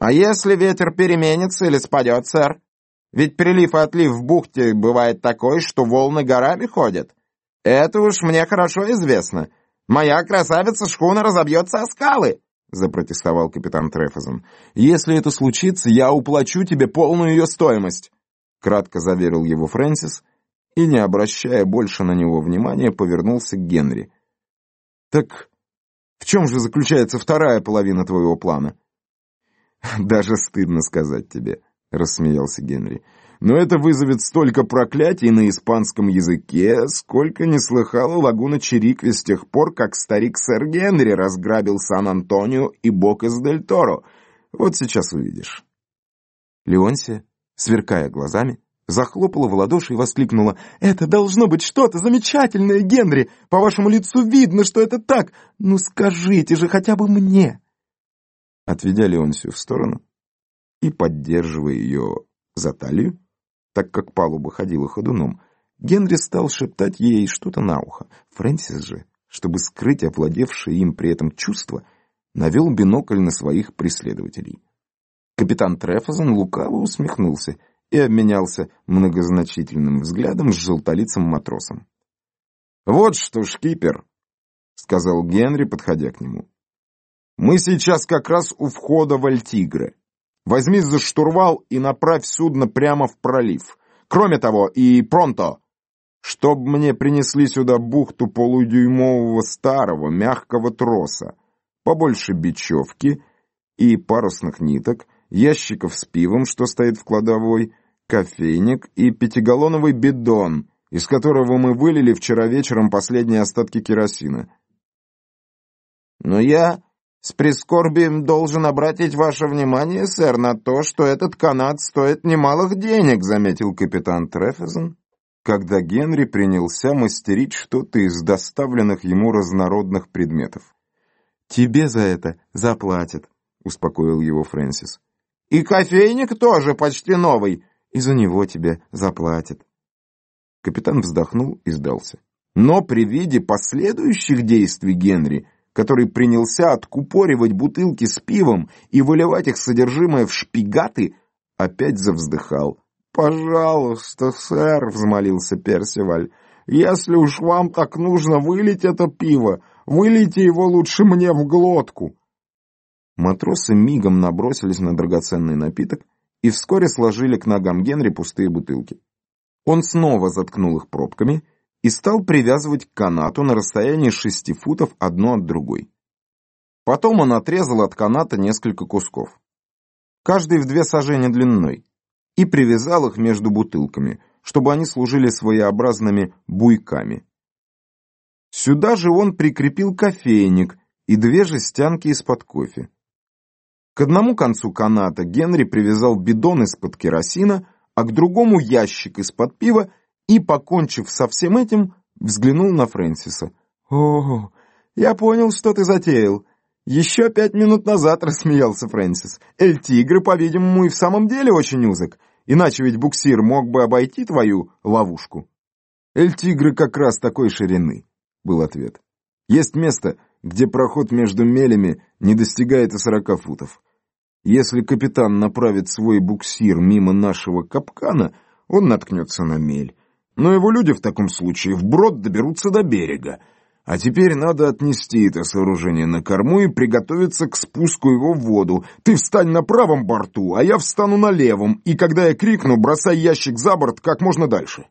А если ветер переменится или спадет, сэр? Ведь прилив и отлив в бухте бывает такой, что волны горами ходят. Это уж мне хорошо известно. Моя красавица-шхуна разобьется о скалы, запротестовал капитан Трефазон. Если это случится, я уплачу тебе полную ее стоимость, кратко заверил его Фрэнсис и, не обращая больше на него внимания, повернулся к Генри. Так в чем же заключается вторая половина твоего плана? Даже стыдно сказать тебе, рассмеялся Генри. Но это вызовет столько проклятий на испанском языке, сколько не слыхала лагуна Чирикви с тех пор, как старик сэр Генри разграбил Сан-Антонио и Бокас-дель-Торо. Вот сейчас увидишь. Леонсия, сверкая глазами, захлопала в ладоши и воскликнула. «Это должно быть что-то замечательное, Генри! По вашему лицу видно, что это так! Ну скажите же хотя бы мне!» Отведя Леонсию в сторону и поддерживая ее за талию, так как палуба ходила ходуном, Генри стал шептать ей что-то на ухо. Фрэнсис же, чтобы скрыть овладевшее им при этом чувство, навел бинокль на своих преследователей. Капитан Трефазон лукаво усмехнулся и обменялся многозначительным взглядом с желтолицым матросом. «Вот что, шкипер!» — сказал Генри, подходя к нему. «Мы сейчас как раз у входа в Альтигре. Возьми за штурвал и направь судно прямо в пролив. Кроме того, и пронто, чтоб мне принесли сюда бухту полудюймового старого мягкого троса, побольше бечевки и парусных ниток, ящиков с пивом, что стоит в кладовой, кофейник и пятигаллоновый бидон, из которого мы вылили вчера вечером последние остатки керосина. Но я с прискорбием должен обратить ваше внимание, сэр, на то, что этот канат стоит немалых денег, заметил капитан Трефезен, когда Генри принялся мастерить что-то из доставленных ему разнородных предметов. «Тебе за это заплатят», — успокоил его Фрэнсис. «И кофейник тоже почти новый, и за него тебе заплатят». Капитан вздохнул и сдался. Но при виде последующих действий Генри — который принялся откупоривать бутылки с пивом и выливать их содержимое в шпигаты, опять завздыхал. «Пожалуйста, сэр», — взмолился Персиваль, — «если уж вам так нужно вылить это пиво, вылейте его лучше мне в глотку». Матросы мигом набросились на драгоценный напиток и вскоре сложили к ногам Генри пустые бутылки. Он снова заткнул их пробками — и стал привязывать к канату на расстоянии шести футов одно от другой. Потом он отрезал от каната несколько кусков, каждый в две сажени длиной, и привязал их между бутылками, чтобы они служили своеобразными буйками. Сюда же он прикрепил кофейник и две жестянки из-под кофе. К одному концу каната Генри привязал бидон из-под керосина, а к другому ящик из-под пива и, покончив со всем этим, взглянул на Фрэнсиса. «О, я понял, что ты затеял. Еще пять минут назад рассмеялся Фрэнсис. Эль-Тигр, по-видимому, и в самом деле очень узок, иначе ведь буксир мог бы обойти твою ловушку». «Эль-Тигры как раз такой ширины», — был ответ. «Есть место, где проход между мелями не достигает и сорока футов. Если капитан направит свой буксир мимо нашего капкана, он наткнется на мель, но его люди в таком случае вброд доберутся до берега. А теперь надо отнести это сооружение на корму и приготовиться к спуску его в воду. Ты встань на правом борту, а я встану на левом, и когда я крикну, бросай ящик за борт как можно дальше.